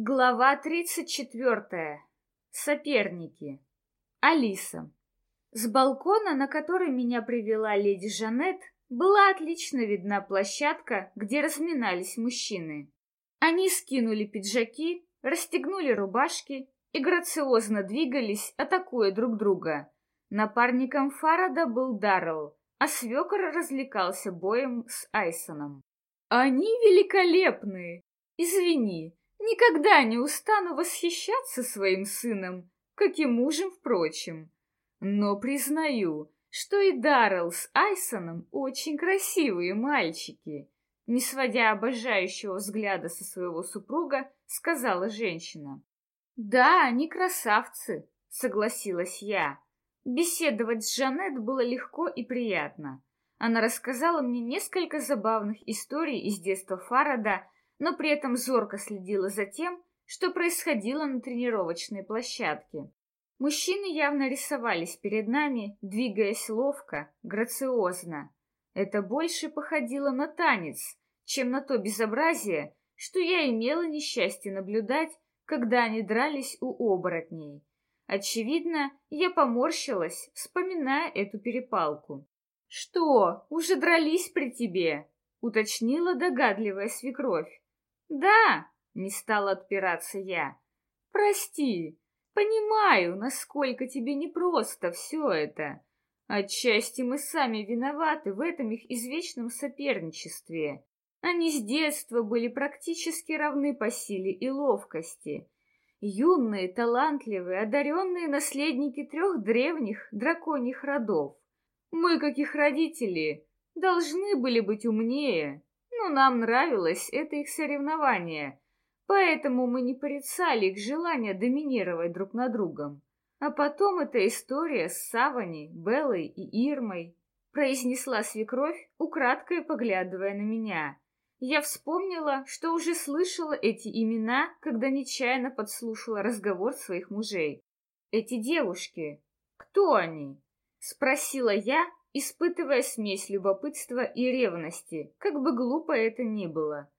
Глава 34. Соперники. Алиса. С балкона, на который меня привела леди Жанет, была отлично видна площадка, где разминались мужчины. Они скинули пиджаки, расстегнули рубашки и грациозно двигались, атакуя друг друга. Напарником Фарада был Даррелл, а свекор развлекался боем с Айсоном. «Они великолепные! Извини, Никогда не устану восхищаться своим сыном, как и мужем, впрочем. Но признаю, что и Даррелл с Айсоном очень красивые мальчики. Не сводя обожающего взгляда со своего супруга, сказала женщина. «Да, они красавцы», — согласилась я. Беседовать с Жанет было легко и приятно. Она рассказала мне несколько забавных историй из детства Фарада но при этом зорко следила за тем, что происходило на тренировочной площадке. Мужчины явно рисовались перед нами, двигаясь ловко, грациозно. Это больше походило на танец, чем на то безобразие, что я имела несчастье наблюдать, когда они дрались у оборотней. Очевидно, я поморщилась, вспоминая эту перепалку. «Что, уже дрались при тебе?» — уточнила догадливая свекровь. «Да!» — не стала отпираться я. «Прости, понимаю, насколько тебе непросто все это. Отчасти мы сами виноваты в этом их извечном соперничестве. Они с детства были практически равны по силе и ловкости. Юные, талантливые, одаренные наследники трех древних драконьих родов. Мы, как их родители, должны были быть умнее, но нам нравилось это их соревнование, поэтому мы не порицали их желание доминировать друг над другом. А потом эта история с Савани, Беллой и Ирмой, произнесла свекровь, украдкой поглядывая на меня. Я вспомнила, что уже слышала эти имена, когда нечаянно подслушала разговор своих мужей. Эти девушки, кто они? Спросила я, испытывая смесь любопытства и ревности, как бы глупо это ни было.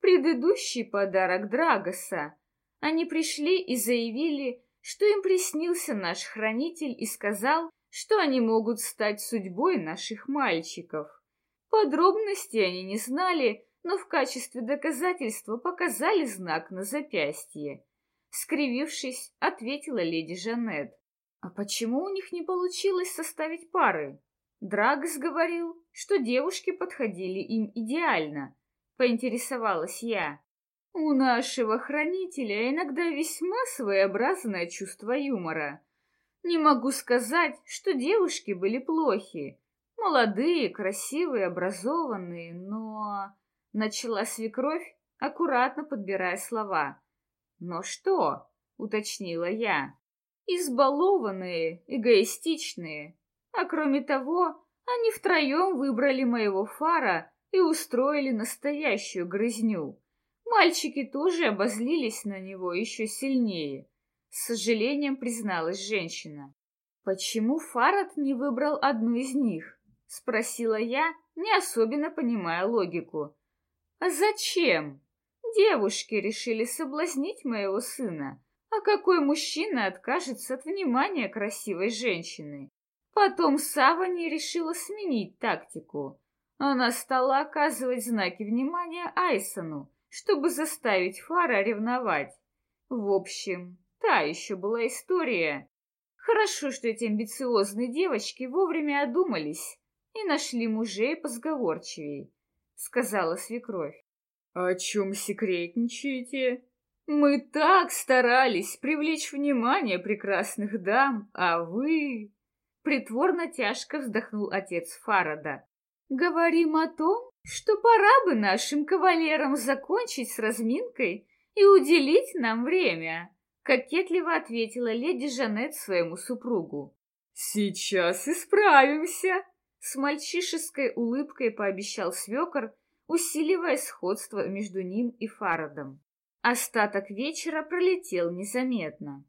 Предыдущий подарок Драгоса. Они пришли и заявили, что им приснился наш хранитель и сказал, что они могут стать судьбой наших мальчиков. Подробностей они не знали, но в качестве доказательства показали знак на запястье. Скривившись, ответила леди Жанет. А почему у них не получилось составить пары? Драгос говорил, что девушки подходили им идеально. Поинтересовалась я. У нашего хранителя иногда весьма своеобразное чувство юмора. Не могу сказать, что девушки были плохи. Молодые, красивые, образованные, но... Начала свекровь, аккуратно подбирая слова. «Но что?» — уточнила я. «Избалованные, эгоистичные, а кроме того, они втроем выбрали моего фара и устроили настоящую грызню. Мальчики тоже обозлились на него еще сильнее. С сожалением призналась женщина. «Почему Фарад не выбрал одну из них?» — спросила я, не особенно понимая логику. «А зачем? Девушки решили соблазнить моего сына. А какой мужчина откажется от внимания красивой женщины? Потом Савани решила сменить тактику. Она стала оказывать знаки внимания Айсону, чтобы заставить Фара ревновать. В общем, та еще была история. Хорошо, что эти амбициозные девочки вовремя одумались и нашли мужей позговорчивей, сказала свекровь. «О чем секретничаете?» «Мы так старались привлечь внимание прекрасных дам, а вы...» Притворно тяжко вздохнул отец Фарада. Говорим о том, что пора бы нашим кавалерам закончить с разминкой и уделить нам время, кокетливо ответила леди Жанет своему супругу. Сейчас исправимся, с мальчишеской улыбкой пообещал свекор, усиливая сходство между ним и Фарадом. Остаток вечера пролетел незаметно.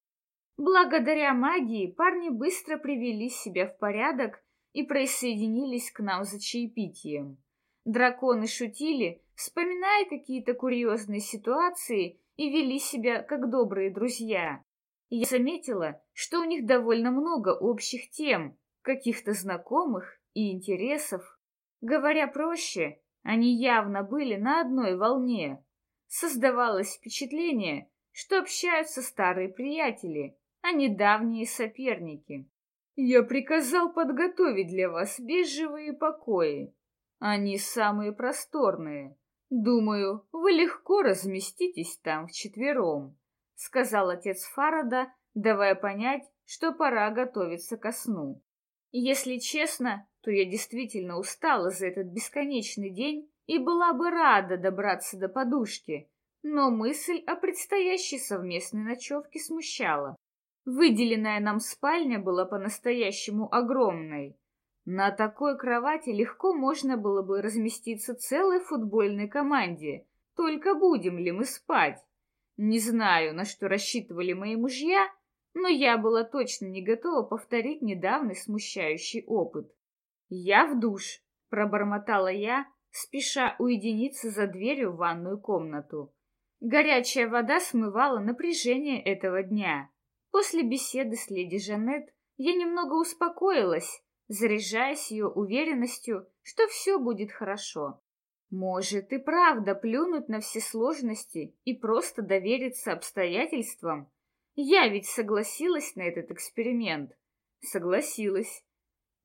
Благодаря магии парни быстро привели себя в порядок и присоединились к нам за чаепитием. Драконы шутили, вспоминая какие-то курьезные ситуации и вели себя как добрые друзья. Я заметила, что у них довольно много общих тем, каких-то знакомых и интересов. Говоря проще, они явно были на одной волне. Создавалось впечатление, что общаются старые приятели, а не давние соперники. Я приказал подготовить для вас бежевые покои. Они самые просторные. Думаю, вы легко разместитесь там вчетвером, сказал отец Фарада, давая понять, что пора готовиться ко сну. Если честно, то я действительно устала за этот бесконечный день и была бы рада добраться до подушки, но мысль о предстоящей совместной ночевке смущала. Выделенная нам спальня была по-настоящему огромной. На такой кровати легко можно было бы разместиться целой футбольной команде. Только будем ли мы спать? Не знаю, на что рассчитывали мои мужья, но я была точно не готова повторить недавний смущающий опыт. «Я в душ», — пробормотала я, спеша уединиться за дверью в ванную комнату. Горячая вода смывала напряжение этого дня. После беседы с леди Жанет я немного успокоилась, заряжаясь ее уверенностью, что все будет хорошо. Может и правда плюнуть на все сложности и просто довериться обстоятельствам? Я ведь согласилась на этот эксперимент. Согласилась.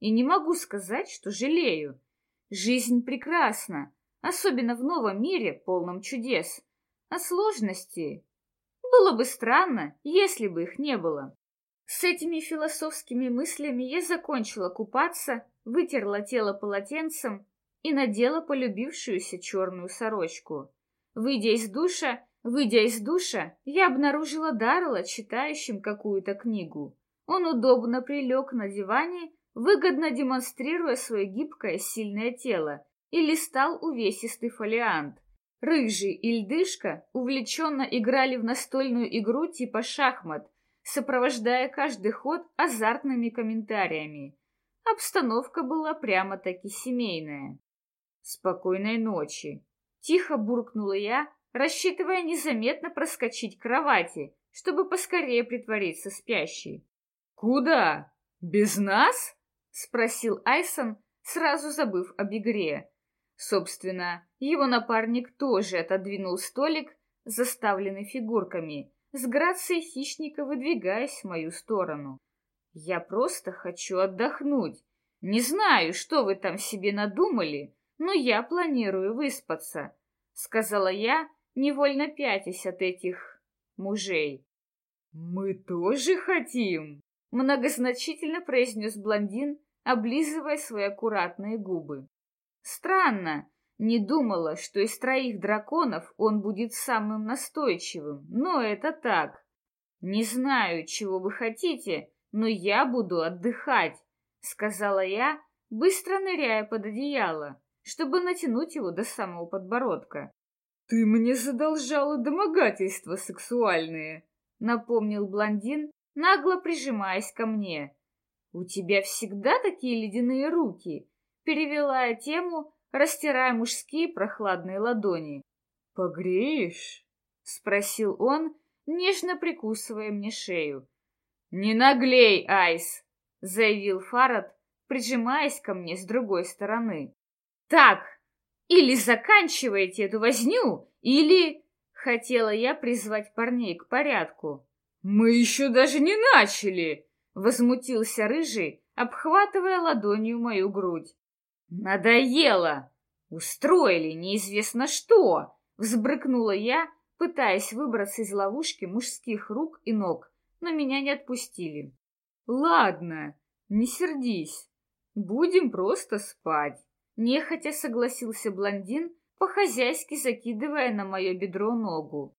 И не могу сказать, что жалею. Жизнь прекрасна, особенно в новом мире, полном чудес. А сложности было бы странно, если бы их не было. С этими философскими мыслями я закончила купаться, вытерла тело полотенцем и надела полюбившуюся черную сорочку. Выйдя из душа, выйдя из душа, я обнаружила Даррелла, читающим какую-то книгу. Он удобно прилег на диване, выгодно демонстрируя свое гибкое, сильное тело, и листал увесистый фолиант. Рыжий и льдышка увлеченно играли в настольную игру типа шахмат, сопровождая каждый ход азартными комментариями. Обстановка была прямо-таки семейная. «Спокойной ночи!» Тихо буркнула я, рассчитывая незаметно проскочить к кровати, чтобы поскорее притвориться спящей. «Куда? Без нас?» — спросил Айсон, сразу забыв об игре. Собственно, его напарник тоже отодвинул столик, заставленный фигурками, с грацией хищника выдвигаясь в мою сторону. «Я просто хочу отдохнуть. Не знаю, что вы там себе надумали, но я планирую выспаться», — сказала я, невольно пятясь от этих мужей. «Мы тоже хотим», — многозначительно произнес блондин, облизывая свои аккуратные губы. Странно, не думала, что из троих драконов он будет самым настойчивым, но это так. Не знаю, чего вы хотите, но я буду отдыхать, сказала я, быстро ныряя под одеяло, чтобы натянуть его до самого подбородка. Ты мне задолжала домогательства сексуальные, напомнил блондин, нагло прижимаясь ко мне. У тебя всегда такие ледяные руки, перевела я тему, растирая мужские прохладные ладони. «Погреешь?» — спросил он, нежно прикусывая мне шею. «Не наглей, Айс!» — заявил Фарад, прижимаясь ко мне с другой стороны. «Так, или заканчивайте эту возню, или...» Хотела я призвать парней к порядку. «Мы еще даже не начали!» — возмутился Рыжий, обхватывая ладонью мою грудь. «Надоело! Устроили неизвестно что!» — взбрыкнула я, пытаясь выбраться из ловушки мужских рук и ног, но меня не отпустили. «Ладно, не сердись, будем просто спать», — нехотя согласился блондин, по-хозяйски закидывая на мое бедро ногу.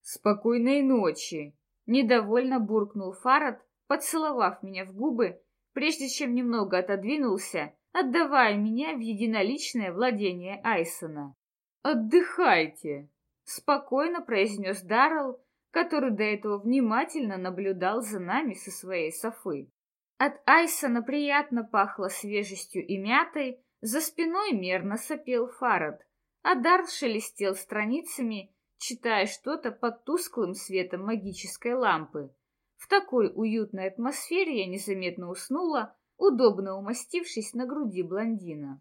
«Спокойной ночи!» — недовольно буркнул Фарад, поцеловав меня в губы, прежде чем немного отодвинулся отдавая меня в единоличное владение Айсона. «Отдыхайте!» — спокойно произнес Даррелл, который до этого внимательно наблюдал за нами со своей софы. От Айсона приятно пахло свежестью и мятой, за спиной мерно сопел Фарад, а Дар шелестел страницами, читая что-то под тусклым светом магической лампы. В такой уютной атмосфере я незаметно уснула, удобно умастившись на груди блондина.